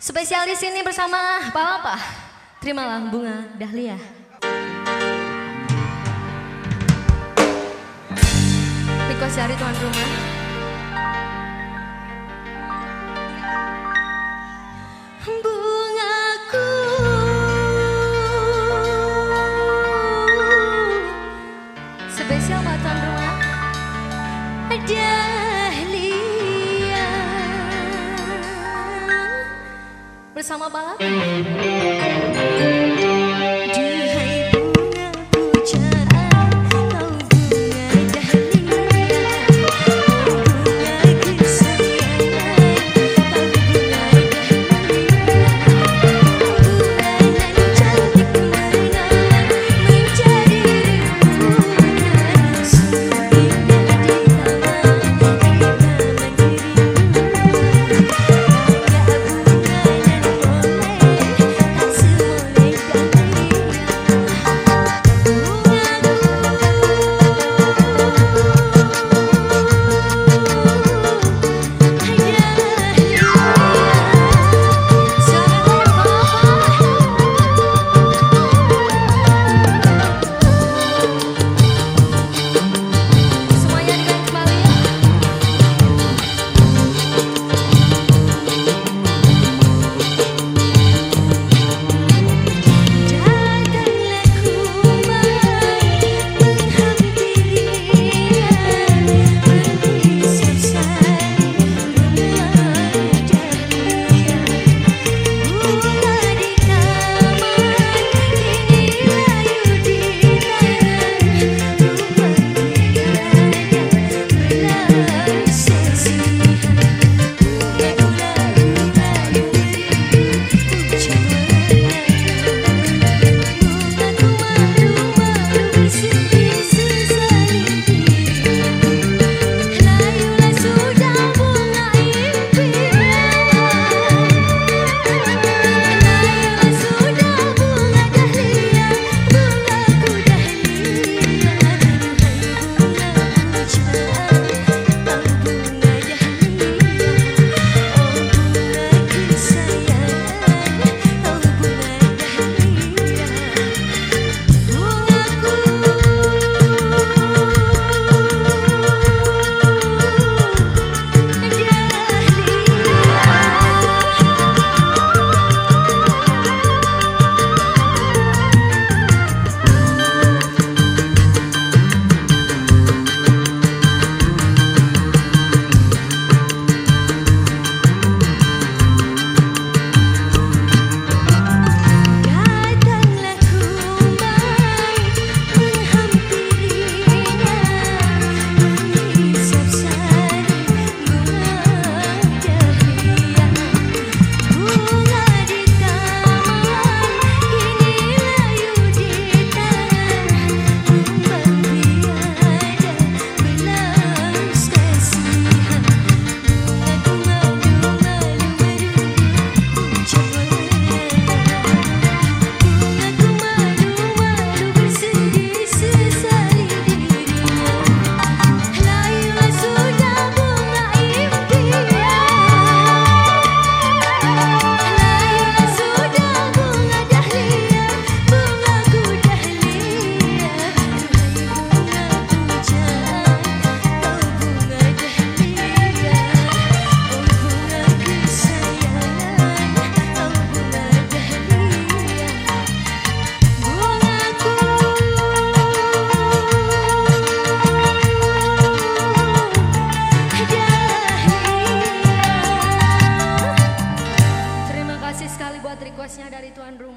Spesial di sini bersama Pak Papa. Terimalah bunga dahlia. Request dari tuan rumah. Spesial tuan rumah. bersama balap. dari Tuhan Rumah.